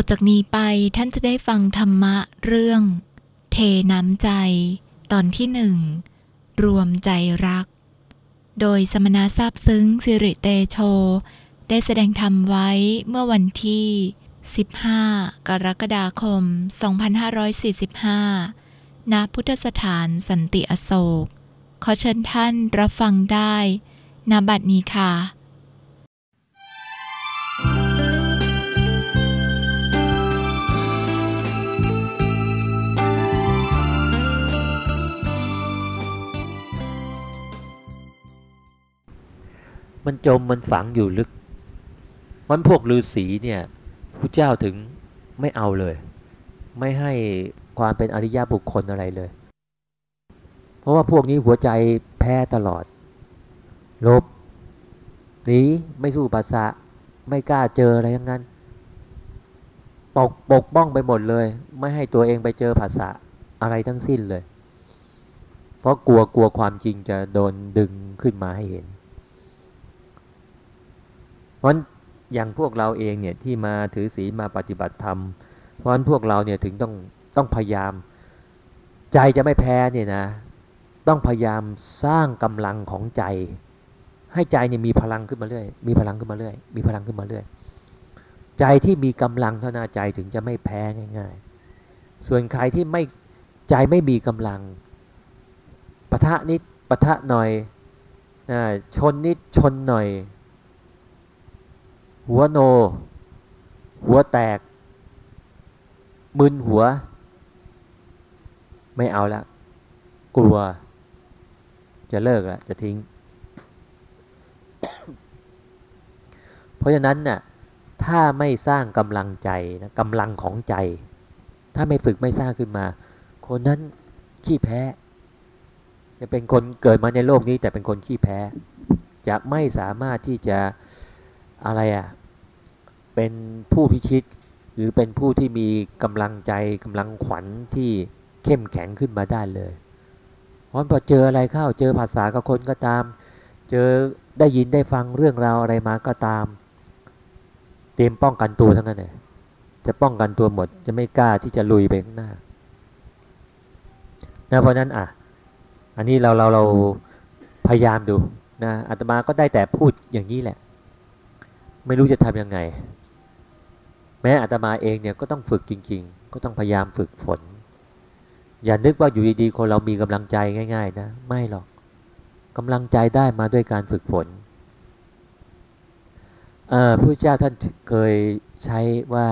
ต่อจากนี้ไปท่านจะได้ฟังธรรมะเรื่อง เทน้ำใจ ตอนที่หนึ่ง รวมใจรัก โดยสมณะทราบซึ้งสิริเตโช ได้แสดงธรรมไว้เมื่อวันที่ 15 กรกฎาคม 2545 ณ พุทธสถานสันติอโศก ขอเชิญท่านรับฟังได้ณบัดนี้ค่ะ มันจมมันฝังอยู่ลึกมันพวกฤาษีเนี่ยพระเจ้าถึงไม่เอาเลย ไม่ให้ความเป็นอริยบุคคลอะไรเลย เพราะว่าพวกนี้หัวใจแพ้ตลอด ลบหนีไม่สู้ปัสสะไม่กล้าเจออะไรทั้งนั้นปกปกป้องไปหมดเลย ไม่ให้ตัวเองไปเจอภาษาอะไรทั้งสิ้นเลย เพราะกลัวกลัวความจริงจะโดนดึงขึ้นมาให้เห็น เพราะอย่างพวกเราเองเนี่ยที่มาถือศีลมาปฏิบัติธรรม เพราะฉะนั้นพวกเราเนี่ยถึงต้องต้องพยายาม ใจจะไม่แพ้เนี่ยนะ ต้องพยายามสร้างกำลังของใจ ให้ใจเนี่ยมีพลังขึ้นมาเรื่อยมีพลังขึ้นมาเรื่อยมีพลังขึ้นมาเรื่อยใจที่มีกำลังเท่านาใจถึงจะไม่แพ้ง่าย ๆ ส่วนใครที่ไม่ใจไม่มีกำลังปะทะนิดปะทะหน่อยอชนนิดชนหน่อย หัวโน หัวแตก มึนหัว ไม่เอาละกลัว จะเลิกละจะทิ้ง เพราะฉะนั้นน่ะถ้าไม่สร้างกำลังใจนะกำลังของใจ ถ้าไม่ฝึกไม่สร้างขึ้นมา คนนั้นขี้แพ้ จะเป็นคนเกิดมาในโลกนี้ แต่เป็นคนขี้แพ้ จะไม่สามารถที่จะอะไรอะ่ะ เป็นผู้พิชิต หรือเป็นผู้ที่มีกำลังใจกำลังขวัญที่เข้มแข็งขึ้นมาได้เลยเพราะพอเจออะไรเข้าเจอภาษากับคนก็ตาม เจอได้ยินได้ฟังเรื่องราวอะไรมาก็ตาม เตรียมป้องกันตัวทั้งนั้นเลยจะป้องกันตัวหมดจะไม่กล้าที่จะลุยไปข้างหน้านะเพราะนั้นอะ อันนี้เราเราเราพยายามดูนะอาตมาก็ได้แต่พูดอย่างนี้แหละ ไม่รู้จะทำยังไง แม้อาตมาเองเนี่ยก็ต้องฝึกจริง ๆ ก็ต้องพยายามฝึกฝน อย่านึกว่าอยู่ดีๆคนเรามีกำลังใจง่าย ๆ นะ ไม่หรอกกำลังใจได้มาด้วยการฝึกฝนพระเจ้าท่านเคยใช้ว่า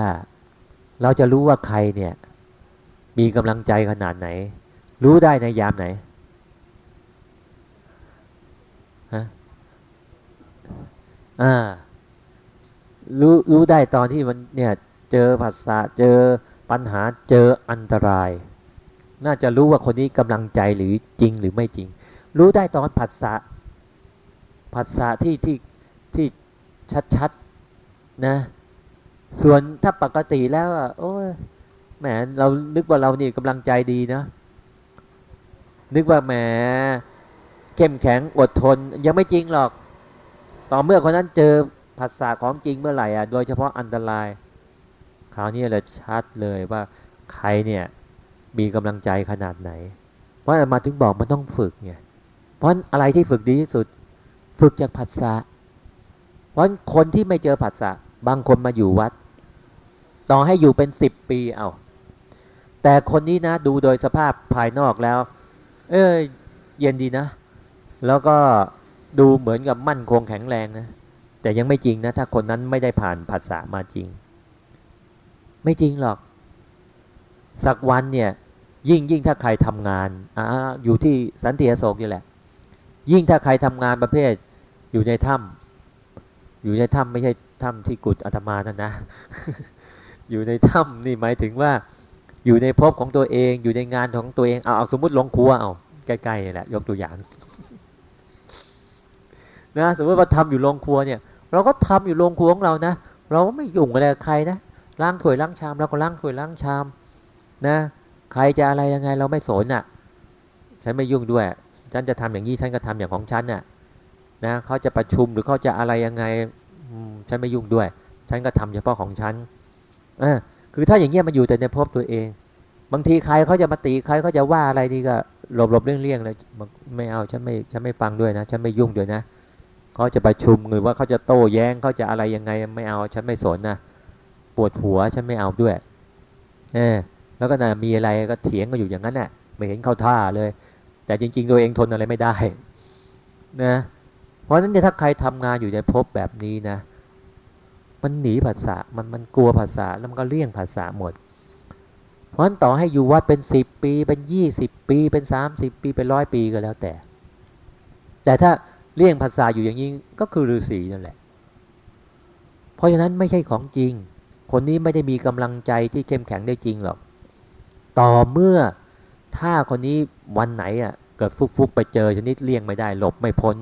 เราจะรู้ว่าใครเนี่ย มีกำลังใจขนาดไหน รู้ได้ในยามไหนฮะอ่า รู้รู้ได้ตอนที่มันเนี่ยเจอภาษาเจอปัญหาเจออันตราย น่าจะรู้ว่าคนนี้กำลังใจหรือจริงหรือไม่จริง รู้ได้ตอนผัสสะผัสสะที่ที่ที่ชัดๆนะส่วนถ้าปกติแล้วโอ้ยแหมเรานึกว่าเรานี่กำลังใจดีนะ นึกว่าแหมเข้มแข็งอดทนยังไม่จริงหรอก ต่อเมื่อคนนั้นเจอ ภาษาของจริงเมื่อไหร่อะโดยเฉพาะอันตรายคราวนี้เลยชัดเลยว่าใครเนี่ยมีกำลังใจขนาดไหน เพราะมาถึงบอกมันต้องฝึกไงเพราะอะไรที่ฝึกดีที่สุด ฝึกจากภาษาเพราะคนที่ไม่เจอผัสสะบางคนมาอยู่วัด ต่อให้อยู่เป็นสิบปีเอาแต่คนนี้นะดูโดยสภาพภายนอกแล้ว เอ้ยเย็นดีนะ แล้วก็ดูเหมือนกับมั่นคงแข็งแรงนะ แต่ยังไม่จริงนะ ถ้าคนนั้นไม่ได้ผ่านผัสสะมาจริง ไม่จริงหรอก สักวันเนี่ย ยิ่งยิ่งถ้าใครทำงานออยู่ที่สันติโศกนี่แหละ ยิ่งถ้าใครทำงานประเภทอยู่ในถ้ำอยู่ในถ้ำไม่ใช่ถ้ำที่กุฏอาตมานั่นนะ อยู่ในถ้ำนี่หมายถึงว่า อยู่ในภพของตัวเอง อยู่ในงานของตัวเองเอาเอาสมมติลงครัวเอาใกล้ๆแหละ ยกตัวอย่าง นะสมมติว่าทำอยู่โรงครัวเนี่ย เราก็ทำอยู่โรงครัวของเรานะ เราไม่ยุ่งอะไรกับใครนะล้างถ้วยล้างชามเราก็ล้างถ้วยล้างชามนะใครจะอะไรยังไงเราไม่สนอะฉันไม่ยุ่งด้วย ฉันจะทำอย่างนี้ฉันก็ทำอย่างของฉันน่ะนะเขาจะประชุมหรือเขาจะอะไรยังไงฉันไม่ยุ่งด้วย ฉันก็ทำเฉพาะของฉันเออคือถ้าอย่างเงี้ยมันอยู่แต่ในภพตัวเอง บางทีใครเขาจะมาตีใครเขาจะว่าอะไรนี่ก็หลบหลบเลี่ยงเลี่ยงเลยไม่เอาฉันไม่ฉันไม่ฟังด้วยนะฉันไม่ยุ่งด้วยนะ เขาจะประชุมหรือว่าเขาจะโต้แย้งเขาจะอะไรยังไงไม่เอาฉันไม่สนนะปวดหัวฉันไม่เอาด้วยเออแล้วก็นะมีอะไรก็เถียงกันอยู่อย่างนั้นแหละไม่เห็นเข้าท่าเลย แต่จริง ๆ ตัวเองทนอะไรไม่ได้นะเพราะฉะนั้นถ้าใครทำงานอยู่ในภพแบบนี้นะ มันหนีภาษามันมันกลัวภาษาแล้วมันก็เลี่ยงภาษาหมด เพราะฉะนั้นต่อให้อยู่วัดเป็นสิบปีเป็นยี่สิบปีเป็นสามสิบปีเป็นร้อยปีก็แล้วแต่ แต่ถ้า เลี่ยงภาษาอยู่อย่างนี้ก็คือฤาษีนั่นแหละ เพราะฉะนั้นไม่ใช่ของจริง คนนี้ไม่ได้มีกำลังใจที่เข้มแข็งได้จริงหรอก ต่อเมื่อถ้าคนนี้วันไหนอะเกิดฟุกๆไปเจอชนิดเลี่ยงไม่ได้หลบไม่พ้น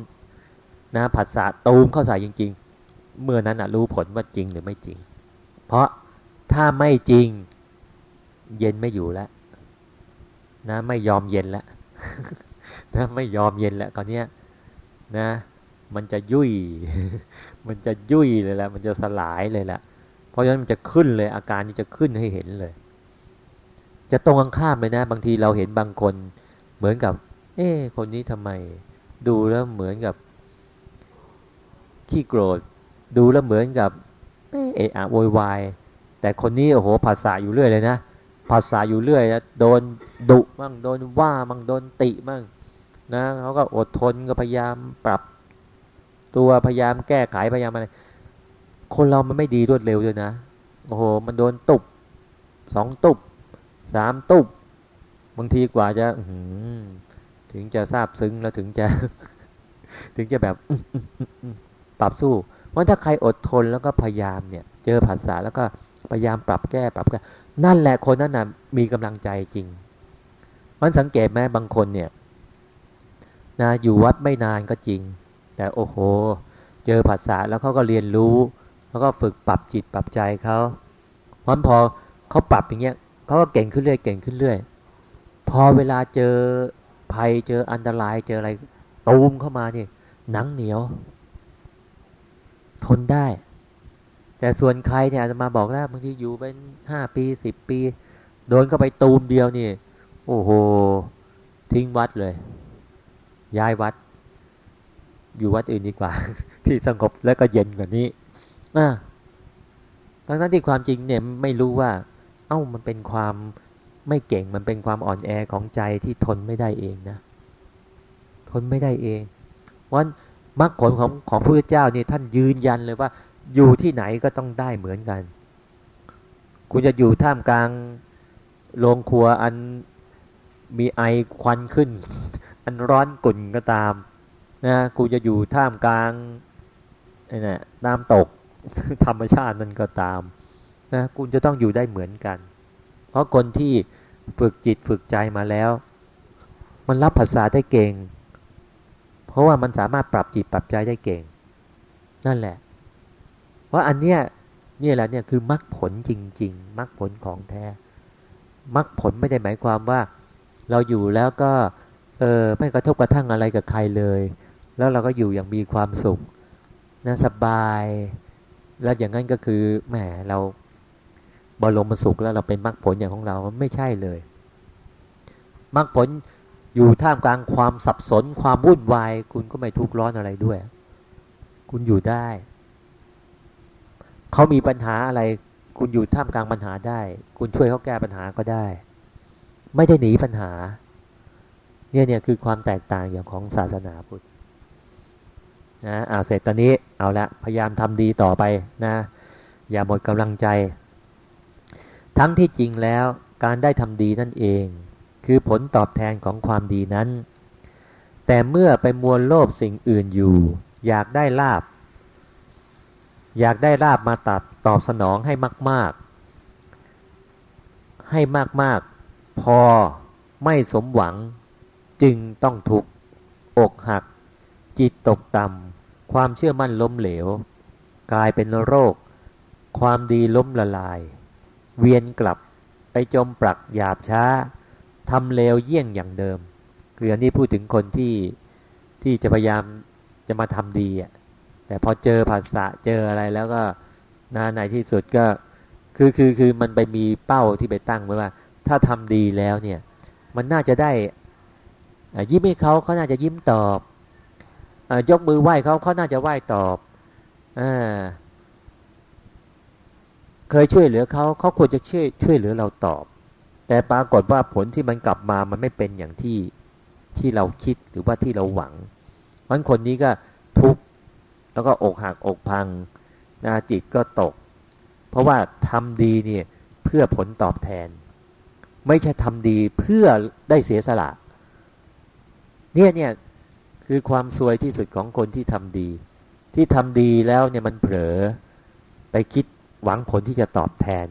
นะผัสสะตูมเข้าใส่จริง ๆ เมื่อนั้นอะรู้ผลว่าจริงหรือไม่จริง เพราะถ้าไม่จริงเย็นไม่อยู่แล้วนะไม่ยอมเย็นแล้วนะไม่ยอมเย็นแล้วตอนนี้ นะ มันจะยุ่ย มันจะยุ่ยเลยแหละมันจะสลายเลยแหละเพราะฉะนั้นมันจะขึ้นเลยอาการนี้จะขึ้นให้เห็นเลย จะตรงข้ามเลยนะ บางทีเราเห็นบางคนเหมือนกับ เอ๊คนนี้ทำไม ดูแล้วเหมือนกับ ขี้โกรธ ดูแล้วเหมือนกับเอะอะโวยวายแต่คนนี้โอ้โหภาษาอยู่เรื่อยเลยนะภาษาอยู่เรื่อยนะโดนดุมั่งโดนว่ามั่งโดนติมั่ง นะเขาก็อดทนก็พยายามปรับ ตัวพยายามแก้ไขพยายามอะไรคนเรามันไม่ดีรวดเร็วด้วยนะโอ้โหมันโดนตุบสองตุบสามตุบบางทีกว่าจะถึงจะทราบซึ้งแล้วถึงจะ ถึงจะแบบปรับสู้เพราะถ้าใครอดทนแล้วก็พยายามเนี่ย เจอภาษาแล้วก็พยายามปรับแก้ปรับแก้นั่นแหละคนนั้นนะมีกำลังใจจริง มันสังเกตไหมบางคนเนี่ย นะอยู่วัดไม่นานก็จริง แต่โอ้โห เจอภาษาแล้วเขาก็เรียนรู้แล้วก็ฝึกปรับจิตปรับใจเขาเพราะพอเขาปรับอย่างเงี้ยเขาก็เก่งขึ้นเรื่อยเก่งขึ้นเรื่อยพอเวลาเจอภัยเจออันตรายเจออะไรตูมเข้ามาเนี่ยหนังเหนียว ทนได้ แต่ส่วนใครเนี่ยจะมาบอกแล้วบางทีอยู่เป็นห้าปีสิบปี โดนเข้าไปตูมเดียวนี่โอ้โห ทิ้งวัดเลย ย้ายวัด อยู่วัดอื่นดีกว่า ที่สงบและก็เย็นกว่านี้อ่าทั้งนั้นที่ความจริงเนี่ยไม่รู้ว่า เอ้ามันเป็นความไม่เก่งมันเป็นความอ่อนแอของใจที่ทนไม่ได้เองนะ ทนไม่ได้เองวันมรรคผลของของพระเจ้านี่ท่านยืนยันเลยว่า อยู่ที่ไหนก็ต้องได้เหมือนกัน คุณจะอยู่ท่ามกลางโรงครัวอันมีไอควันขึ้น อันร้อนกุ่นก็ตามนะคุณจะอยู่ท่ามกลางนี่น้ำตกธรรมชาตินั่นก็ตามนะคุณจะต้องอยู่ได้เหมือนกัน เพราะคนที่ฝึกจิตฝึกใจมาแล้ว มันรับภาษาได้เก่ง เพราะว่ามันสามารถปรับจิตปรับใจได้เก่ง นั่นแหละ เพราะอันเนี้ยนี่แหละเนี่ยคือมรรคผลจริง ๆมรรคผลของแท้มรรคผลไม่ได้หมายความว่า เราอยู่แล้วก็ เออไม่กระทบกระทั่งอะไรกับใครเลย แล้วเราก็อยู่อย่างมีความสุขนะสบาย แล้วอย่างนั้นก็คือแหมเราบรมสุขแล้วเราเป็นมรรคผลอย่างของเราไม่ใช่เลยมรรคผลอยู่ท่ามกลางความสับสนความวุ่นวาย คุณก็ไม่ทุกข์ร้อนอะไรด้วย คุณอยู่ได้ เขามีปัญหาอะไร คุณอยู่ท่ามกลางปัญหาได้ คุณช่วยเขาแก้ปัญหาก็ได้ ไม่ได้หนีปัญหา เนี่ยเนี่ยคือความแตกต่างอย่างของศาสนาพุทธนะเอาเสร็จตอนนี้เอาละพยายามทำดีต่อไปนะอย่าหมดกำลังใจ ทั้งที่จริงแล้วการได้ทำดีนั่นเอง คือผลตอบแทนของความดีนั้น แต่เมื่อไปมวลโลภสิ่งอื่นอยู่ อยากได้ลาบ อยากได้ลาบมาตัดตอบสนองให้มาก ๆ ให้มาก ๆ พอไม่สมหวัง จึงต้องทุกข์อกหัก จิตตกต่ำความเชื่อมั่นล้มเหลว กลายเป็นโรค ความดีล้มละลาย เวียนกลับไปจมปลักหยาบช้าทำเลวเยี่ยงอย่างเดิมคืออันนี้พูดถึงคนที่ที่จะพยายามจะมาทำดีอะแต่พอเจอภาษาเจออะไรแล้วก็นาในที่สุดก็คือคือคือมันไปมีเป้าที่ไปตั้งไว้ว่า ถ้าทำดีแล้วเนี่ย มันน่าจะได้ ยิ้มให้เขาเขาน่าจะยิ้มตอบอยกมือไหว้เขาเขาน่าจะไหว้ตอบอเคยช่วยเหลือเขาเขาควรจะช่วยช่วยเหลือเราตอบ แต่ปรากฏว่าผลที่มันกลับมามันไม่เป็นอย่างที่ที่เราคิดหรือว่าที่เราหวังเพราะคนนี้ก็ทุกข์แล้วก็อกหักอกพังนะจิตก็ตก เพราะว่าทำดีเนี่ยเพื่อผลตอบแทน ไม่ใช่ทำดีเพื่อได้เสียสละ เนี่ยเนี่ยคือความซวยที่สุดของคนที่ทำดี ที่ทำดีแล้วเนี่ยมันเผลอไปคิดหวังผลที่จะตอบแทน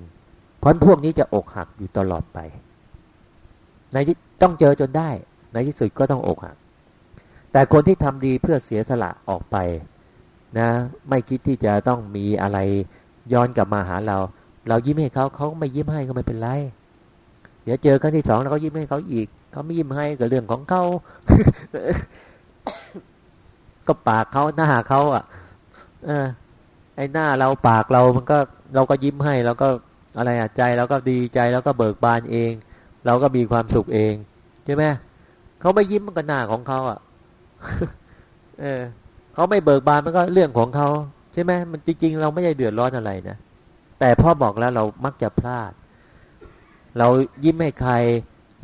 เพราะพวกนี้จะอกหักอยู่ตลอดไป ในที่ต้องเจอจนได้ ในที่สุดก็ต้องอกหัก แต่คนที่ทำดีเพื่อเสียสละออกไปนะ ไม่คิดที่จะต้องมีอะไรย้อนกลับมาหาเรา เรายิ้มให้เขาเขาไม่ยิ้มให้ก็ไม่เป็นไร เดี๋ยวเจอครั้งที่สองแล้วเรายิ้มให้เขาอีกเขาไม่ยิ้มให้ก็เรื่องของเขาก็ปากเขาหน้าเขาอะ เออ ไอ้หน้าเราปากเรามันก็เราก็ยิ้มให้เราก็อะไรอะใจเราก็ดีใจแล้วก็เบิกบานเอง เราก็มีความสุขเองใช่ไหมเขาไม่ยิ้มมันก็หน้าของเขาอะ เออเขาไม่เบิกบานมันก็เรื่องของเขาใช่ไหมมันจริงๆ เราไม่ได้เดือดร้อนอะไรนะแต่พ่อบอกแล้วเรามักจะพลาด เรายิ้มให้ใคร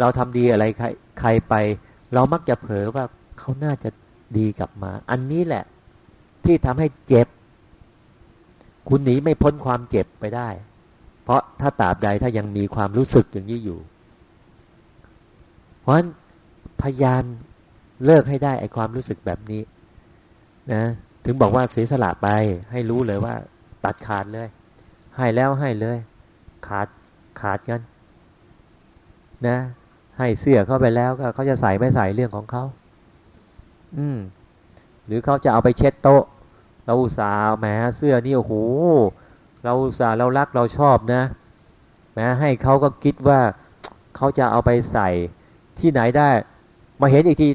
เราทำดีอะไรใครใครไป เรามักจะเผลอว่าเขาน่าจะดีกลับมา อันนี้แหละที่ทำให้เจ็บ คุณหนีไม่พ้นความเจ็บไปได้ เพราะถ้าตราบใดถ้ายังมีความรู้สึกอย่างนี้อยู่ เพราะฉะนั้นพยายามเลิกให้ได้ไอความรู้สึกแบบนี้นะถึงบอกว่าเสียสละไปให้รู้เลยว่า ตัดขาดเลย ให้แล้วให้เลย ขาดขาดกัน นะ ให้เสื้อเข้าไปแล้วก็เขาจะใส่ไม่ใส่เรื่องของเขาอืม หรือเขาจะเอาไปเช็ดโต๊ะ เราอุตส่าห์แหมเสื้อนี่โอ้โหเราอุตส่าห์เรารักเราชอบนะแหมให้เขาก็คิดว่าเขาจะเอาไปใส่ที่ไหนได้ มาเห็นอีกที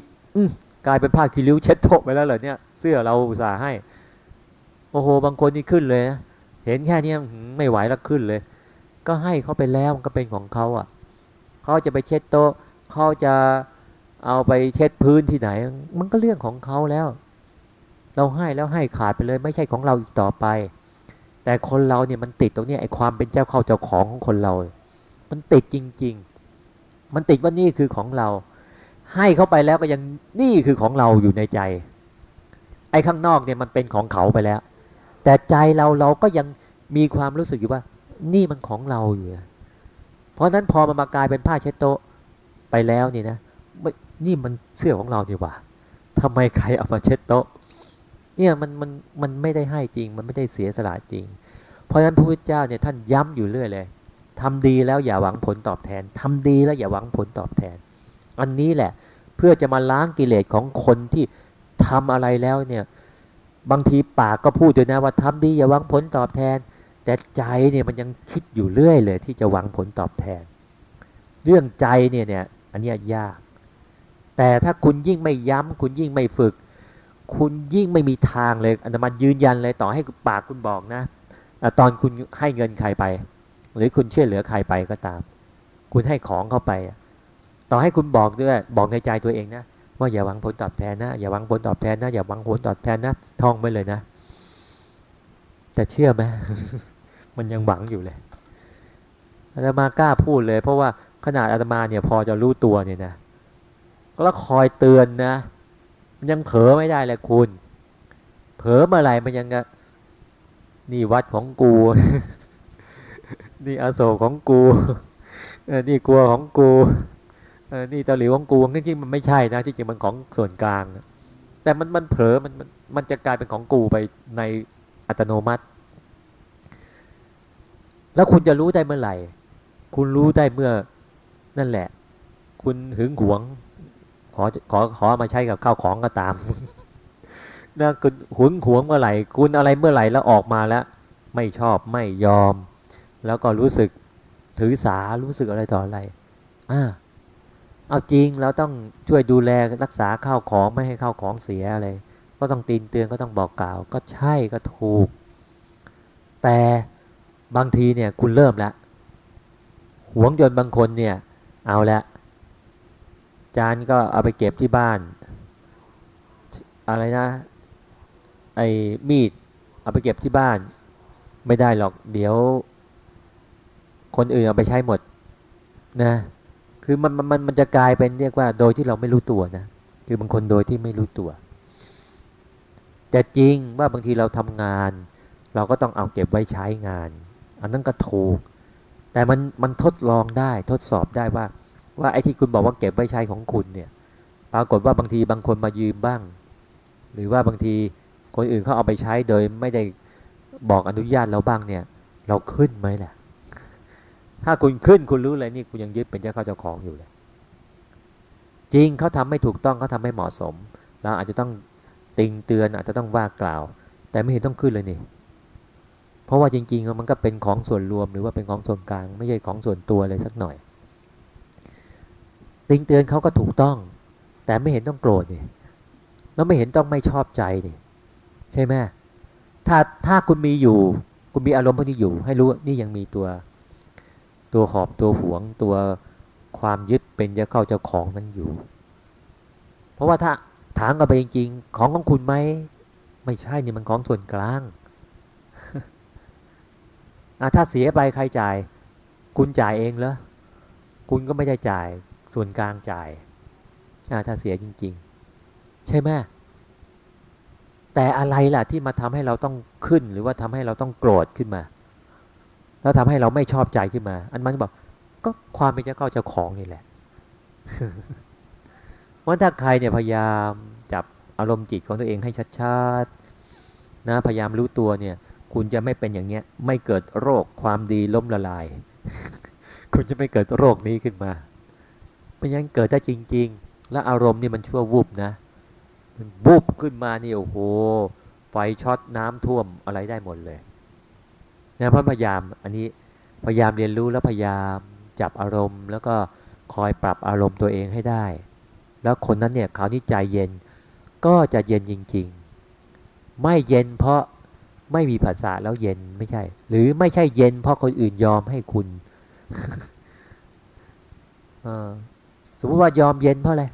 กลายเป็นผ้าคีริ้วเช็ดโต๊ะไปแล้วเหรอเนี่ยเสื้อเราอุตส่าห์ให้ โอ้โห บางคนนี่ขึ้นเลยนะเห็นแค่นี้ไม่ไหวแล้วขึ้นเลย ก็ให้เขาไปแล้วมันก็เป็นของเขาอะ เขาจะไปเช็ดโต๊ะเขาจะเอาไปเช็ดพื้นที่ไหน มันก็เรื่องของเขาแล้ว เราให้แล้วให้ขาดไปเลยไม่ใช่ของเราอีกต่อไป แต่คนเราเนี่ยมันติดตรงนี้ไอ้ความเป็นเจ้าเข้าเจ้าของของคนเรา มันติดจริง ๆ มันติดว่านี่คือของเรา ให้เขาไปแล้วก็ยังนี่คือของเราอยู่ในใจ ไอ้ข้างนอกเนี่ยมันเป็นของเขาไปแล้ว แต่ใจเราเราก็ยังมีความรู้สึกอยู่ว่า นี่มันของเราอยู่ เพราะนั้นพอมันมากลายเป็นผ้าเช็ดโต๊ะไปแล้วนี่นะนี่มันเสื้อของเราดีกว่าทำไมใครเอามาเช็ดโต๊ะ เนี่ยมันมันมันไม่ได้ให้จริง มันไม่ได้เสียสละจริง เพราะฉะนั้นพระพุทธเจ้าเนี่ยท่านย้ำอยู่เรื่อยเลยทำดีแล้วอย่าหวังผลตอบแทนทำดีแล้วอย่าหวังผลตอบแทน อันนี้แหละเพื่อจะมาล้างกิเลสของคนที่ทำอะไรแล้วเนี่ย บางทีปากก็พูดด้วยนะว่าทำดีอย่าหวังผลตอบแทน แต่ใจเนี่ยมันยังคิดอยู่เรื่อยเลยที่จะหวังผลตอบแทน เรื่องใจเนี่ยเนี่ยอันนี้ยาก แต่ถ้าคุณยิ่งไม่ย้ำคุณยิ่งไม่ฝึก คุณยิ่งไม่มีทางเลยอันมายืนยันเลยต่อให้ปากคุณบอกนะตอนคุณให้เงินใครไป หรือคุณช่วยเหลือใครไปก็ตาม คุณให้ของเข้าไป ต่อให้คุณบอกด้วยบอกในใจตัวเองนะว่าอย่าหวังผลตอบแทนนะอย่าหวังผลตอบแทนนะอย่าหวังผลตอบแทนนะท่องไว้เลยนะ แต่เชื่อไหม มันยังหวังอยู่เลยอาตมากล้าพูดเลย เพราะว่าขนาดอาตมาเนี่ยพอจะรู้ตัวเนี่ยนะก็คอยเตือนนะมันยังเผลอไม่ได้เลยคุณ เผลอเมื่อไหร่มันยังนี่วัดของกู นี่อาโศกของกูนี่กลัวของกูนี่ตะหลิวของกูจริงๆมันไม่ใช่นะที่จริงมันของส่วนกลาง แต่มันมันเผลอมันมันจะกลายเป็นของกูไปในอัตโนมัติ แล้วคุณจะรู้ได้เมื่อไหร่ คุณรู้ได้เมื่อนั่นแหละ คุณหึงหวง ขอขอขอมาใช้กับข้าวของก็ตามนะคุณหวงหวงเมื่อไหร่ คุณอะไรเมื่อไหร่แล้วออกมาแล้ว ไม่ชอบไม่ยอม แล้วก็รู้สึกถือสารู้สึกอะไรต่ออะไรอ่าเอาจริงเราต้องช่วยดูแลรักษาข้าวของไม่ให้ข้าวของเสียอะไรก็ต้องตีนเตือนก็ต้องบอกกล่าว ก็ใช่ก็ถูก แต่ บางทีเนี่ยคุณเริ่มแล้วหวงจนบางคนเนี่ย เอาละจานก็เอาไปเก็บที่บ้าน อะไรนะ ไอ้มีด เอาไปเก็บที่บ้าน ไม่ได้หรอก เดี๋ยว คนอื่นเอาไปใช้หมด นะ คือมันมันมันจะกลายเป็นเรียกว่าโดยที่เราไม่รู้ตัวนะคือบางคนโดยที่ไม่รู้ตัวแต่จริงว่าบางทีเราทำงาน เราก็ต้องเอาเก็บไว้ใช้งาน อันนั้นก็ถูก แต่มันมันทดลองได้ทดสอบได้ว่า ว่าไอ้ที่คุณบอกว่าเก็บไว้ใช้ของคุณเนี่ย ปรากฏว่าบางทีบางคนมายืมบ้าง หรือว่าบางทีคนอื่นเขาเอาไปใช้โดยไม่ได้บอกอนุญาตเราบ้างเนี่ย เราขึ้นไหมล่ะ ถ้าคุณขึ้นคุณรู้เลยนี่คุณยังยึดเป็นเจ้าข้าเจ้าของอยู่เลยจริงเขาทำไม่ถูกต้องเขาทาไม่เหมาะสม เราอาจจะต้องติงเตือนอาจจะต้องว่ากล่าว แต่ไม่เห็นต้องขึ้นเลยนี่ เพราะว่าจริงๆมันก็เป็นของส่วนรวมหรือว่าเป็นของส่วนกลาง ไม่ใช่ของส่วนตัวเลยสักหน่อย ติงเตือนเขาก็ถูกต้อง แต่ไม่เห็นต้องโกรธเนี่ยแล้วไม่เห็นต้องไม่ชอบใจเนี่ยใช่ไหมถ้าถ้าคุณมีอยู่ คุณมีอารมณ์พวกนี้อยู่ ให้รู้นี่ยังมีตัวตัวหอบตัวหวงตัวความยึดเป็นจะเข้าเจ้าของนั้นอยู่ เพราะว่าถ้าถามกันไปจริงๆ ของของคุณไหมไม่ใช่นี่มันของส่วนกลาง ถ้าเสียไปใครจ่าย คุณจ่ายเองเหรอคุณก็ไม่ได้จ่ายส่วนกลางจ่ายถ้าเสียจริง ๆ ใช่ไหมแต่อะไรล่ะที่มาทำให้เราต้องขึ้น หรือว่าทำให้เราต้องโกรธขึ้นมา แล้วทำให้เราไม่ชอบใจขึ้นมา อันมันบอก ก็ความเป็นเจ้าเข้าเจ้าของนี่แหละว่าถ้าใครเนี่ยพยายามจับอารมณ์จิตของตัวเองให้ชัดๆนะพยายามรู้ตัวเนี่ย คุณจะไม่เป็นอย่างเงี้ย ไม่เกิดโรคความดีล้มละลาย คุณจะไม่เกิดโรคนี้ขึ้นมา เพราะฉะนั้นเกิดได้จริง ๆ แล้วอารมณ์นี่มันชั่ววูบนะมันวูบขึ้นมานี่โอ้โหไฟช็อตน้ำท่วมอะไรได้หมดเลยนะพยายามอันนี้พยายามเรียนรู้แล้วพยายามจับอารมณ์ แล้วก็คอยปรับอารมณ์ตัวเองให้ได้ แล้วคนนั้นเนี่ยคราวนี้ใจเย็นก็จะเย็นจริง ๆ ไม่เย็นเพราะ ไม่มีภาษาแล้วเย็นไม่ใช่ หรือไม่ใช่เย็น เพราะคนอื่นยอมให้คุณสมมติว่ายอมเย็นเพราะอะไร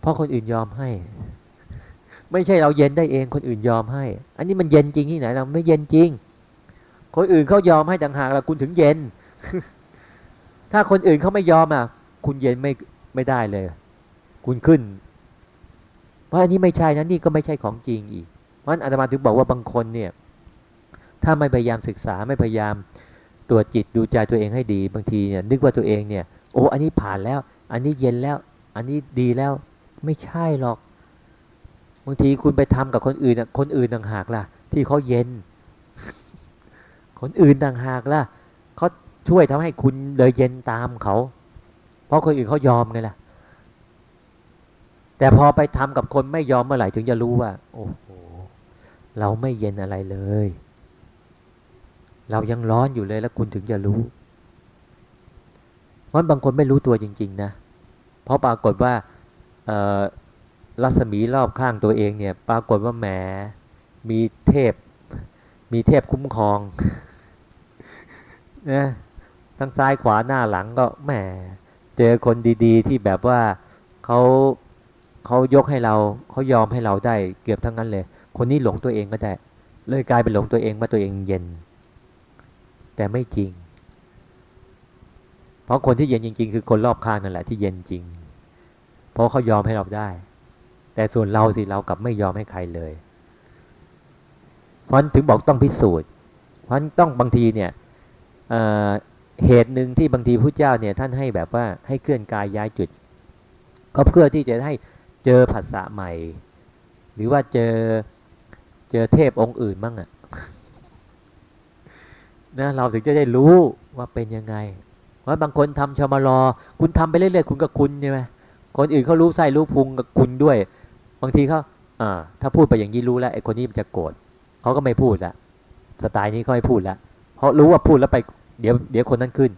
เพราะคนอื่นยอมให้ ไม่ใช่เราเย็นได้เองคนอื่นยอมให้ อันนี้มันเย็นจริงที่ไหน เราไม่เย็นจริง คนอื่นเขายอมให้ต่างหากแล้วคุณถึงเย็น ถ้าคนอื่นเขาไม่ยอมอะ คุณเย็นไม่ไม่ได้เลย คุณขึ้น เพราะอันนี้ไม่ใช่นะนี่ก็ไม่ใช่ของจริงอีกเพราะอาตมาถึงบอกว่าบางคนเนี่ย ถ้าไม่พยายามศึกษาไม่พยายามตรวจจิตดูใจตัวเองให้ดี บางทีเนี่ยนึกว่าตัวเองเนี่ยโอ้อันนี้ผ่านแล้ว อันนี้เย็นแล้ว อันนี้ดีแล้วไม่ใช่หรอก บางทีคุณไปทำกับคนอื่นคนอื่นต่างหากล่ะ ที่เขาเย็น คนอื่นต่างหากล่ะเขาช่วยทำให้คุณเลยเย็นตามเขา เพราะคนอื่นเขายอมไงล่ะ แต่พอไปทำกับคนไม่ยอมเมื่อไหร่ถึงจะรู้ว่า โอ้โหเราไม่เย็นอะไรเลย เรายังร้อนอยู่เลยแล้วคุณถึงจะรู้เพราะบางคนไม่รู้ตัวจริง ๆ นะ เพราะปรากฏว่ารัศมีรอบข้างตัวเองเนี่ย ปรากฏว่าแหมมีเทพ มีเทพคุ้มครองนะทั้งซ้ายขวาหน้าหลังก็แหมเจอคนดีๆ ที่แบบว่าเขาเขายกให้เราเขายอมให้เราได้เกือบทั้งนั้นเลย คนนี้หลงตัวเองก็ได้ เลยกลายเป็นหลงตัวเองว่าตัวเองเย็น แต่ไม่จริง เพราะคนที่เย็นจริง ๆ คือคนรอบข้างนั่นแหละที่เย็นจริง เพราะเขายอมให้เราได้ แต่ส่วนเราสิเรากลับไม่ยอมให้ใครเลย เพราะถึงบอกต้องพิสูจน์ เพราะต้องบางทีเนี่ยเเหตุหนึ่งที่บางทีพระเจ้าเนี่ยท่านให้แบบว่าให้เคลื่อนกายย้ายจุด ก็เพื่อที่จะให้เจอภาษาใหม่ หรือว่าเจอเจอเทพองค์อื่นบ้างอะ นะเราถึงจะได้รู้ว่าเป็นยังไงว่าบางคนทำชมารอ คุณทำไปเรื่อยๆคุณกับคุณใช่ไหมคนอื่นเขารู้ไส้รู้พุงกับคุณด้วย บางทีเขาอ่าถ้าพูดไปอย่างนี้รู้แล้วไอ้คนนี้มันจะโกรธเขาก็ไม่พูดละสไตล์นี้เขาไม่พูดละเพราะรู้ว่าพูดแล้วไปเดี๋ยวเดี๋ยวคนนั้นขึ้น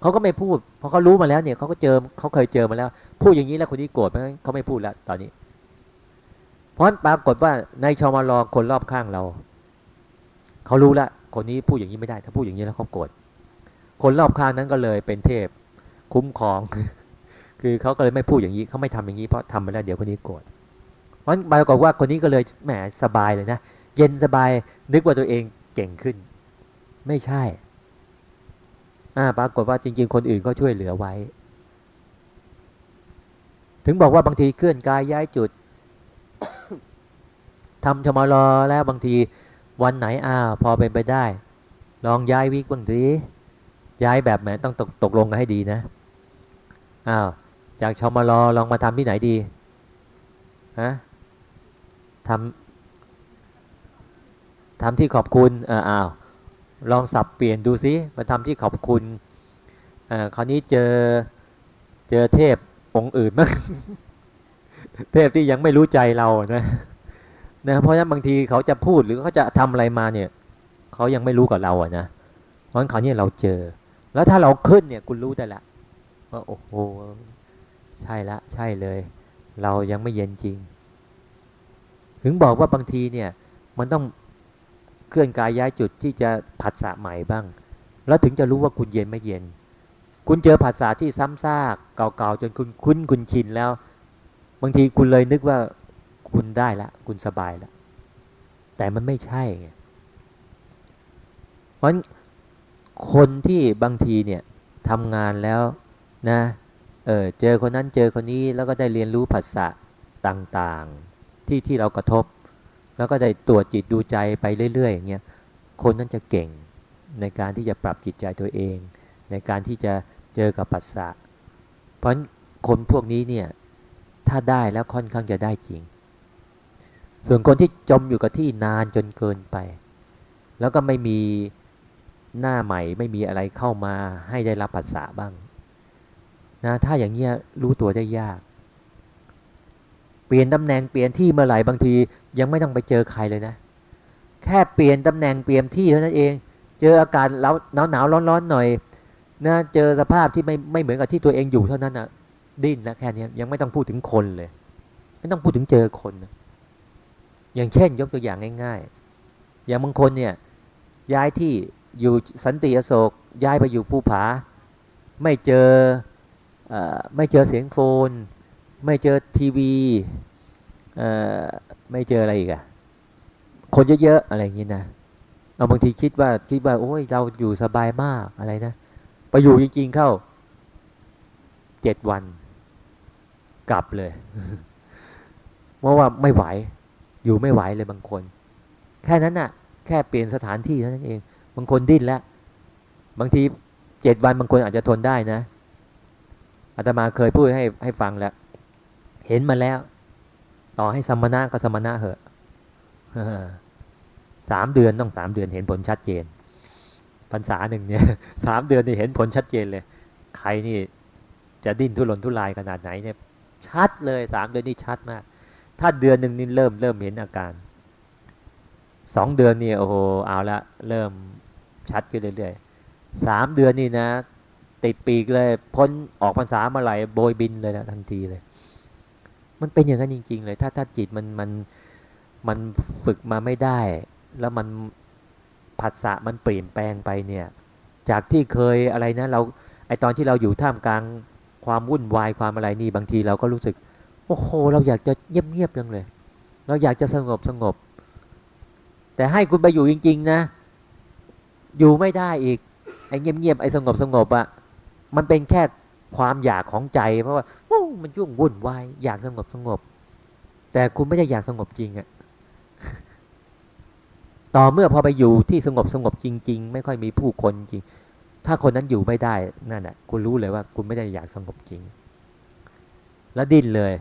เขาก็ไม่พูดเพราะเขารู้มาแล้วเนี่ยเขาก็เจอเขาเคยเจอมาแล้ว พูดอย่างนี้แล้วคนนี้โกรธเพราะเขาไม่พูดแล้วตอนนี้ เพราะปรากฏว่าในชมารอคนรอบข้างเราเขารู้ละ คนนี้พูดอย่างนี้ไม่ได้ ถ้าพูดอย่างนี้แล้วเขาโกรธคนรอบข้างนั้นก็เลยเป็นเทพคุ้มครอง คือเขาก็เลยไม่พูดอย่างนี้เขาไม่ทำอย่างนี้เพราะทำไปแล้วเดี๋ยวคนนี้โกรธเพราะปรากฏว่าคนนี้ก็เลยแหมสบายเลยนะเย็นสบายนึกว่าตัวเองเก่งขึ้น ไม่ใช่อ่าปรากฏว่าจริง ๆ คนอื่นก็ช่วยเหลือไว้ ถึงบอกว่าบางทีเคลื่อนกายย้ายจุดทำชมรอแล้วบางที วันไหนอ้าวพอเป็นไปได้ ลองย้ายวิกบางทีย้ายแบบแหมต้องตกตกลงกันให้ดีนะอ้าวจากชมรอลองมาทำที่ไหนดีฮะทำทำที่ขอบคุณอ้าวลองสับเปลี่ยนดูซิมาทำที่ขอบคุณอ่าคราวนี้เจอเจอเทพองค์อื่นมั้งเทพที่ยังไม่รู้ใจเรานะ นะเพราะฉะนั้นบางทีเขาจะพูดหรือเขาจะทำอะไรมาเนี่ยเขายังไม่รู้กับเราอะนะเพราะฉะนั้นเขาเนี่ยเราเจอ แล้วถ้าเราขึ้นเนี่ยคุณรู้ได้ละว่าโอ้โหใช่ละใช่เลย เรายังไม่เย็นจริง ถึงบอกว่าบางทีเนี่ยมันต้องเคลื่อนกายย้ายจุดที่จะผัสสะใหม่บ้าง แล้วถึงจะรู้ว่าคุณเย็นไม่เย็น คุณเจอผัสสะที่ซ้ำซากเก่าๆจนคุณคุ้นคุณชินแล้ว บางทีคุณเลยนึกว่า คุณได้ละ คุณสบายแล้วแต่มันไม่ใช่เพราะคนที่บางทีเนี่ยทำงานแล้วนะเออเจอคนนั้นเจอคนนี้แล้วก็ได้เรียนรู้ภาษาต่างๆ ที่ที่เรากระทบ แล้วก็ได้ตรวจจิตดูใจไปเรื่อยๆอย่างเงี้ยคนนั้นจะเก่งในการที่จะปรับจิตใจตัวเอง ในการที่จะเจอกับภาษาเพราะคนพวกนี้เนี่ยถ้าได้แล้วค่อนข้างจะได้จริง ส่วนคนที่จมอยู่กับที่นานจนเกินไป แล้วก็ไม่มีหน้าใหม่ไม่มีอะไรเข้ามาให้ได้รับภาษาบ้างนะถ้าอย่างเงี้ยรู้ตัวได้ยาก เปลี่ยนตำแหน่งเปลี่ยนที่เมื่อไหร่บางทียังไม่ต้องไปเจอใครเลยนะ แค่เปลี่ยนตำแหน่งเปลี่ยนที่เท่านั้นเอง เจออากาศแล้วหนาวหนาวร้อนร้อนหน่อยนะเจอสภาพที่ไม่ไม่เหมือนกับที่ตัวเองอยู่เท่านั้นนะดิ้นนะแค่นี้ยังไม่ต้องพูดถึงคนเลย ไม่ต้องพูดถึงเจอคนนะ อย่างเช่น ยกตัวอย่างง่าย ๆ อย่างบางคนเนี่ยย้ายที่อยู่สันติอโศกย้ายไปอยู่ภูผา ไม่เจออไม่เจอเสียงโฟน ไม่เจอทีวีไม่เจออะไรอีกอะคนเยอะๆอะไรอย่างนี้นะเอาบางทีคิดว่าคิดว่าโอ้ยเราอยู่สบายมากอะไรนะไปอยู่จริง ๆเข้าเจ็ดวัน กลับเลยเพราะว่าไม่ไหว อยู่ไม่ไหวเลยบางคน แค่นั้นน่ะ แค่เปลี่ยนสถานที่นั้นเอง บางคนดิ้นแล้ว บางทีเจ็ดวันบางคนอาจจะทนได้นะอาตมาเคยพูดให้ให้ฟังแล้ว เห็นมาแล้ว ต่อให้สมณะก็สมณะเหอะสามเดือนต้องสามเดือนเห็นผลชัดเจนพรรษาหนึ่งเนี่ยสามเดือนนี่เห็นผลชัดเจนเลย ใครนี่จะดิ้นทุรนทุรายขนาดไหนเนี่ย ชัดเลยสามเดือนนี่ชัดมาก ถ้าเดือนหนึ่งนี่เริ่มเริ่มเห็นอาการสองเดือนนี่โอ้โหเอาละเริ่มชัดขึ้นเรื่อยๆสามเดือนนี่นะ ติดปีกเลยพ้นออกพรรษามาไหลโบยบินเลยนะทันทีเลย มันเป็นอย่างนั้นจริง ๆ เลย ถ้าถ้าจิตมันมันมันฝึกมาไม่ได้ แล้วมันผัสสะมันเปลี่ยนแปลงไปเนี่ย จากที่เคยอะไรนะเราไอตอนที่เราอยู่ท่ามกลางความวุ่นวายความอะไรนี่บางทีเราก็รู้สึก โอ้โหเราอยากจะเงียบๆยังเลย เราอยากจะสงบสงบ แต่ให้คุณไปอยู่จริง ๆ นะ อยู่ไม่ได้อีกไอ้เงียบๆไอ้สงบสงบอะมันเป็นแค่ความอยากของใจ เพราะว่าโอ้มันยุ่งวุ่นวายอยากสงบสงบ แต่คุณไม่ได้อยากสงบจริงอะต่อเมื่อพอไปอยู่ที่สงบสงบจริง ๆ ไม่ค่อยมีผู้คนจริง ถ้าคนนั้นอยู่ไม่ได้นั่นแหะคุณรู้เลยว่าคุณไม่ได้อยากสงบจริง แล้วดิ้นเลย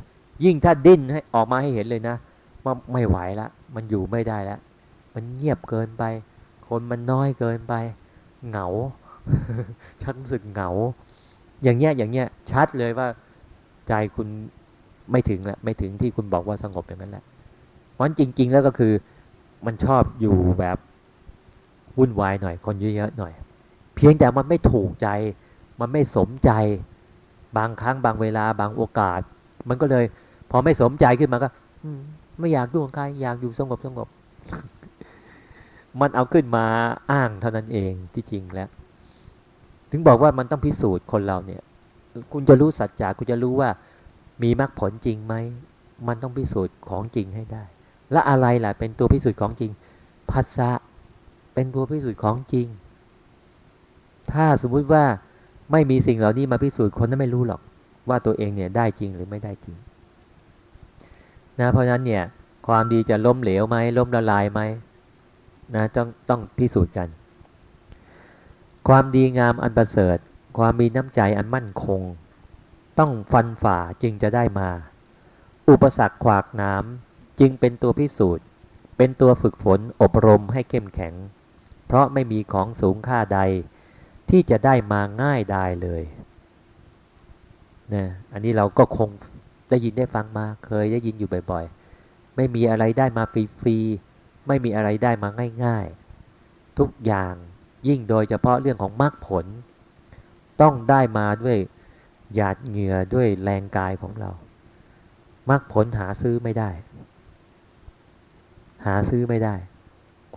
ยิ่งถ้าดิ้นให้ออกมาให้เห็นเลยนะว่าไม่ไหวละมันอยู่ไม่ได้แล้วมันเงียบเกินไป คนมันน้อยเกินไป เหงาชักรู้สึกเหงา อย่างเงี้ยอย่างเงี้ยชัดเลยว่าใจคุณไม่ถึงละไม่ถึงที่คุณบอกว่าสงบอย่างนั้นแหละเพราะจริง ๆ แล้วก็คือมันชอบอยู่แบบวุ่นวายหน่อยคนเยอะๆหน่อย เพียงแต่มันไม่ถูกใจ มันไม่สมใจ บางครั้งบางเวลาบางโอกาส มันก็เลย พอไม่สมใจขึ้นมาก็ไม่อยากดูของใครอยากอยู่สงบสงบ มันเอาขึ้นมาอ้างเท่านั้นเองที่จริงแล้ว ถึงบอกว่ามันต้องพิสูจน์คนเราเนี่ย คุณจะรู้สัจจะคุณจะรู้ว่า มีมรรคผลจริงไหมมันต้องพิสูจน์ของจริงให้ได้ และอะไรล่ะเป็นตัวพิสูจน์ของจริงภาษาเป็นตัวพิสูจน์ของจริง ถ้าสมมุติว่าไม่มีสิ่งเหล่านี้มาพิสูจน์คนนั้นไม่รู้หรอก ว่าตัวเองเนี่ยได้จริงหรือไม่ได้จริง นะเพราะฉะนั้นเนี่ยความดีจะล้มเหลวไหมล้มละลายไหมนะต้องต้องพิสูจน์กัน ความดีงามอันประเสริฐ ความมีน้ำใจอันมั่นคง ต้องฟันฝ่าจึงจะได้มา อุปสรรคขวากน้ำจึงเป็นตัวพิสูจน์ เป็นตัวฝึกฝนอบรมให้เข้มแข็ง เพราะไม่มีของสูงค่าใด ที่จะได้มาง่ายดายเลยนะอันนี้เราก็คง ได้ยินได้ฟังมาเคยได้ยินอยู่บ่อยๆ ไม่มีอะไรได้มาฟรีๆ ไม่มีอะไรได้มาง่ายๆ ทุกอย่างยิ่งโดยเฉพาะเรื่องของมรรคผล ต้องได้มาด้วยหยาดเหงื่อด้วยแรงกายของเรามรรคผลหาซื้อไม่ได้ หาซื้อไม่ได้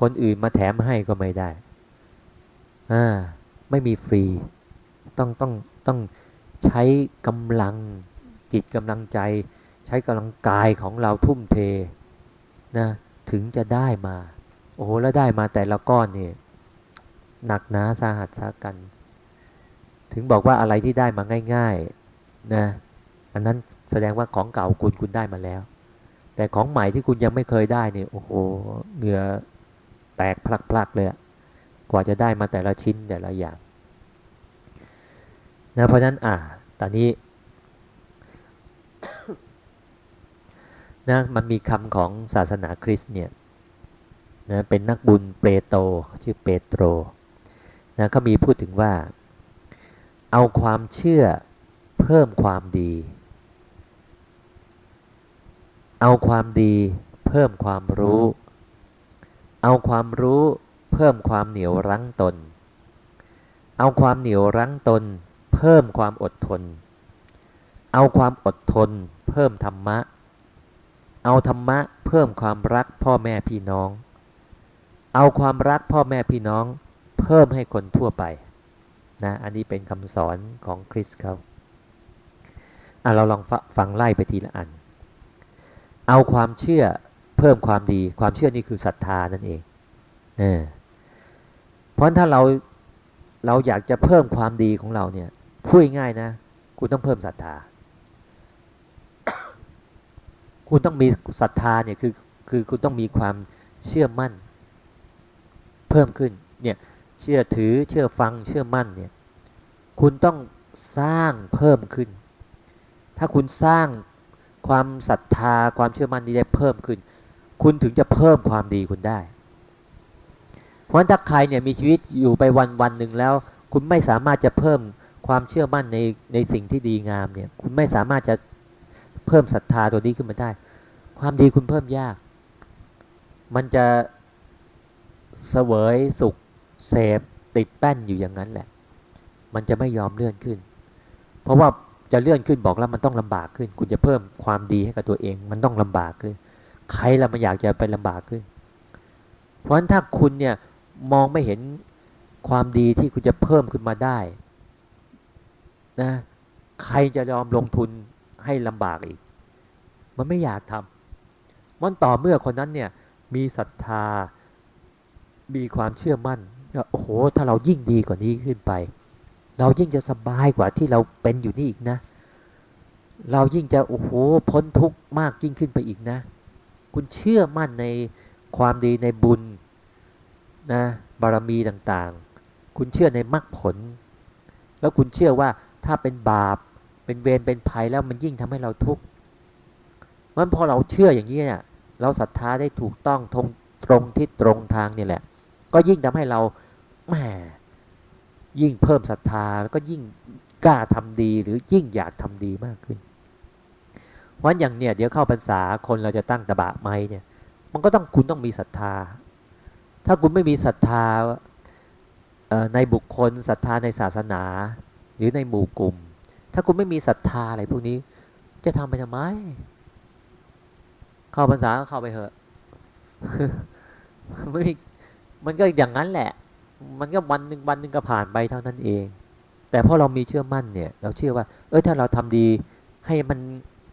คนอื่นมาแถมให้ก็ไม่ได้อ่าไม่มีฟรี ต้องต้องต้องใช้กำลัง จิตกำลังใจ ใช้กำลังกายของเราทุ่มเทนะถึงจะได้มา โอ้โหแล้วได้มาแต่ละก้อนนี่หนักหนาสาหัสสากัน ถึงบอกว่าอะไรที่ได้มาง่ายๆนะอันนั้นแสดงว่าของเก่าคุณคุณได้มาแล้ว แต่ของใหม่ที่คุณยังไม่เคยได้เนี่ยโอ้โหเหงื่อแตกพลักๆเลยกว่าจะได้มาแต่ละชิ้นแต่ละอย่างนะเพราะนั้นอ่าตอนนี้ นะมันมีคำของศาสนาคริสต์เนี่ยนะเป็นนักบุญเปโตรชื่อเปโตรนะเขามีพูดถึงว่า เอาความเชื่อเพิ่มความดี เอาความดีเพิ่มความรู้ เอาความรู้เพิ่มความเหนียวรั้งตน เอาความเหนียวรั้งตน เพิ่มความอดทน เอาความอดทน เพิ่มธรรมะ เอาธรรมะ เพิ่มความรักพ่อแม่พี่น้อง เอาความรักพ่อแม่พี่น้อง เพิ่มให้คนทั่วไปนะอันนี้เป็นคำสอนของคริสเขาอะเราลองฟังไล่ไปทีละอัน เอาความเชื่อเพิ่มความดี ความเชื่อนี่คือศรัทธานั่นเองเนเพราะถ้าเราเราอยากจะเพิ่มความดีของเราเนี่ยพูดง่ายนะ คุณต้องเพิ่มศรัทธา คุณต้องมีศรัทธาเนี่ยคือคือคุณต้องมีความเชื่อมั่น เพิ่มขึ้นเนี่ยเชื่อถือเชื่อฟังเชื่อมั่นเนี่ยคุณต้องสร้างเพิ่มขึ้น ถ้าคุณสร้างความศรัทธาความเชื่อมั่นนี้ได้เพิ่มขึ้น คุณถึงจะเพิ่มความดีคุณได้ เพราะถ้าใครเนี่ยมีชีวิตอยู่ไปวันวันหนึ่งแล้ว คุณไม่สามารถจะเพิ่มความเชื่อมั่นในในสิ่งที่ดีงามเนี่ยคุณไม่สามารถจะ เพิ่มศรัทธาตัวนี้ขึ้นมาได้ ความดีคุณเพิ่มยาก มันจะเสวยสุขเสพติดแป้นอยู่อย่างนั้นแหละ มันจะไม่ยอมเลื่อนขึ้น เพราะว่าจะเลื่อนขึ้นบอกแล้วมันต้องลำบากขึ้น คุณจะเพิ่มความดีให้กับตัวเอง มันต้องลำบากขึ้น ใครละมันอยากจะไปลำบากขึ้น เพราะฉะนั้นถ้าคุณเนี่ยมองไม่เห็นความดีที่คุณจะเพิ่มขึ้นมาได้นะใครจะยอมลงทุน ให้ลำบากอีก มันไม่อยากทำมันต่อเมื่อคนนั้นเนี่ยมีศรัทธา มีความเชื่อมั่นโอ้โห ถ้าเรายิ่งดีกว่านี้ขึ้นไป เรายิ่งจะสบายกว่าที่เราเป็นอยู่นี่อีกนะ เรายิ่งจะโอ้โหพ้นทุกข์มากยิ่งขึ้นไปอีกนะ คุณเชื่อมั่นในความดีในบุญนะบารมีต่างๆ คุณเชื่อในมรรคผล แล้วคุณเชื่อว่าถ้าเป็นบาป เป็นเวรเป็นภัยแล้วมันยิ่งทำให้เราทุกข์มันพอเราเชื่ออย่างนี้เนี่ยเราศรัทธาได้ถูกต้องตรงตรงที่ตรงทางนี่แหละ ก็ยิ่งทำให้เราแหมยิ่งเพิ่มศรัทธาแล้วก็ยิ่งกล้าทำดีหรือยิ่งอยากทำดีมากขึ้นเพราะอย่างเนี่ยเดี๋ยวเข้าพรรษาคนเราจะตั้งตบะไม้เนี่ย มันก็ต้องคุณต้องมีศรัทธา ถ้าคุณไม่มีศรัทธาในบุคคลศรัทธาในศาสนา หรือในหมู่กลุ่ม ถ้าคุณไม่มีศรัทธาอะไรพวกนี้ จะทำไปทำไม เข้าพรรษาก็เข้าไปเถอะไม่มันก็อย่างนั้นแหละ มันก็วันหนึ่งวันหนึ่งก็ผ่านไปเท่านั้นเอง แต่พอเรามีเชื่อมั่นเนี่ย เราเชื่อว่า เออถ้าเราทำดี ให้มัน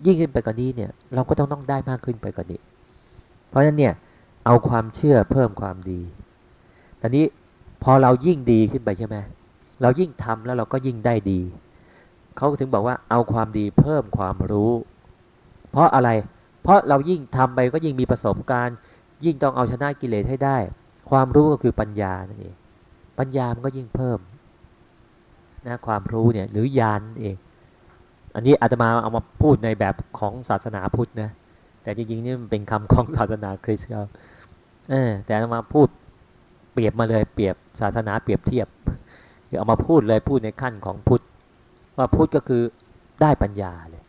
ยิ่งขึ้นไปกว่านี้เนี่ย เราก็ต้องต้องได้มากขึ้นไปกว่านี้ เพราะฉะนั้นเนี่ย เอาความเชื่อเพิ่มความดีตอนนี้พอเรายิ่งดีขึ้นไปใช่ไหมเรายิ่งทำแล้วเราก็ยิ่งได้ดี เขาถึงบอกว่าเอาความดีเพิ่มความรู้ เพราะอะไร เพราะเรายิ่งทำไปก็ยิ่งมีประสบการณ์ ยิ่งต้องเอาชนะกิเลสให้ได้ ความรู้ก็คือปัญญานั่นเองปัญญามันก็ยิ่งเพิ่มนะความรู้เนี่ยหรือญาณเอง อันนี้อาตมาเอามาพูดในแบบของศาสนาพุทธนะแต่จริงๆนี่มันเป็นคำของศาสนาคริสต์เขาเออแต่เอามาพูดเปรียบมาเลยเปรียบศาสนาเปรียบเทียบคือเอามาพูดเลยพูดในขั้นของพุทธ ว่าพุทธก็คือได้ปัญญาเลย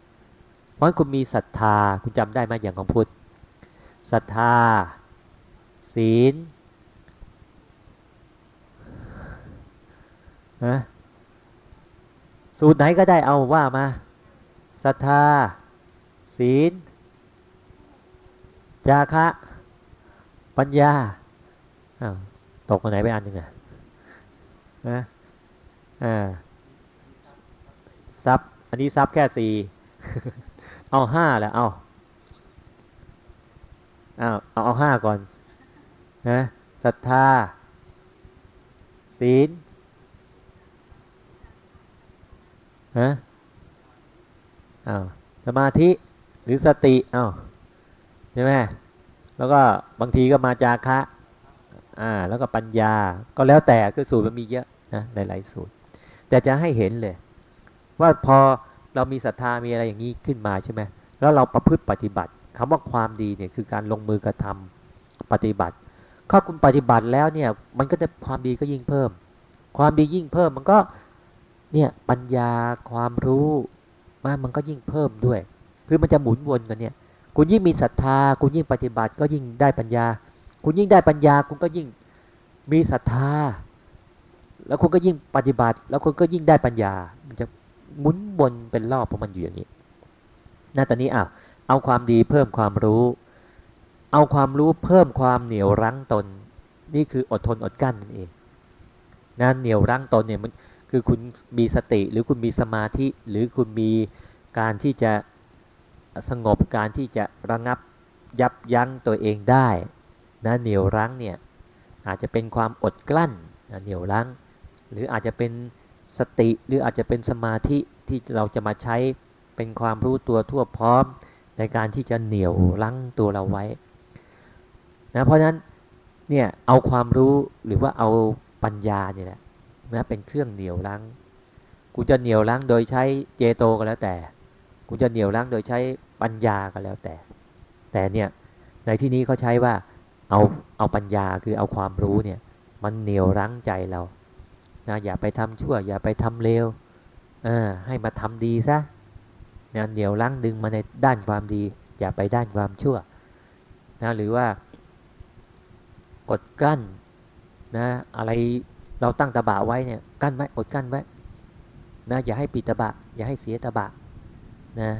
เพราะคุณมีศรัทธาคุณจำได้ไหมอย่างของพุทธศรัทธา ศีลนะสูตรไหนก็ได้เอาว่ามาศรัทธา ศีล จาคะ ปัญญาอ้าวตกมาไหนไปอันหนึ่งอะนะอ่า นนี้ซับแค่สี่เอาห้าแหละเอาเอาเอาเอาห้าก่อนนะศรัทธา ศีลฮะอาสมาธิหรือสติเอาใช่ไหมแล้วก็บางทีก็มาจาคะอ่าแล้วก็ปัญญาก็แล้วแต่คือสูตรมันมีเยอะนะหลายๆสูตร แต่จะให้เห็นเลย ว่าพอเรามีศรัทธามีอะไรอย่างนี้ขึ้นมาใช่ไหมแล้วเราประพฤติปฏิบัติคำว่าความดีเนี่ยคือการลงมือกระทำปฏิบัติข้าคุณปฏิบัติแล้วเนี่ยมันก็จะความดีก็ยิ่งเพิ่ม ความดียิ่งเพิ่มมันก็เนี่ยปัญญาความรู้มามันก็ยิ่งเพิ่มด้วย คือมันจะหมุนวนกันเนี่ยคุณยิ่งมีศรัทธา คุณยิ่งปฏิบัติก็ยิ่งได้ปัญญา คุณยิ่งได้ปัญญา คุณก็ยิ่งมีศรัทธา แล้วคุณก็ยิ่งปฏิบัติ แล้วคุณก็ยิ่งได้ปัญญา มันจะ หมุนวนเป็นรอบของมันอยู่อย่างนี้นะตอนนี้อะเอาความดีเพิ่มความรู้ เอาความรู้เพิ่มความเหนียวรั้งตน นี่คืออดทนอดกั้นนั่นเองนะเหนียวรั้งตนเนี่ยมันคือคุณมีสติหรือคุณมีสมาธิหรือคุณมีการที่จะสงบการที่จะระงับยับยั้งตัวเองได้นะเหนียวรั้งเนี่ยอาจจะเป็นความอดกลั้นนะเหนียวรั้ง หรืออาจจะเป็น สติหรืออาจจะเป็นสมาธิที่เราจะมาใช้เป็นความรู้ตัวทั่วพร้อม ในการที่จะเหนี่ยวรั้งตัวเราไว้นะเพราะฉะนั้นเนี่ยเอาความรู้หรือว่าเอาปัญญาเนี่ยแหละนะเป็นเครื่องเหนี่ยวรั้งกูจะเหนี่ยวรั้งโดยใช้เจโตก็แล้วแต่กูจะเหนี่ยวรั้งโดยใช้ปัญญาก็แล้วแต่ แต่เนี่ยในที่นี้เขาใช้ว่าเอาเอาปัญญาคือเอาความรู้เนี่ยมันเหนี่ยวรั้งใจเรา นะอย่าไปทำชั่ว อย่าไปทำเลวเออให้มาทำดีซะนะเหนียวรั้งดึงมาในด้านความดี อย่าไปด้านความชั่วนะหรือว่ากดกั้นนะอะไรเราตั้งตะบะไว้เนี่ยกั้นไว้อดกั้นไว้นะอย่าให้ปิดตะบะ อย่าให้เสียตะบะนะ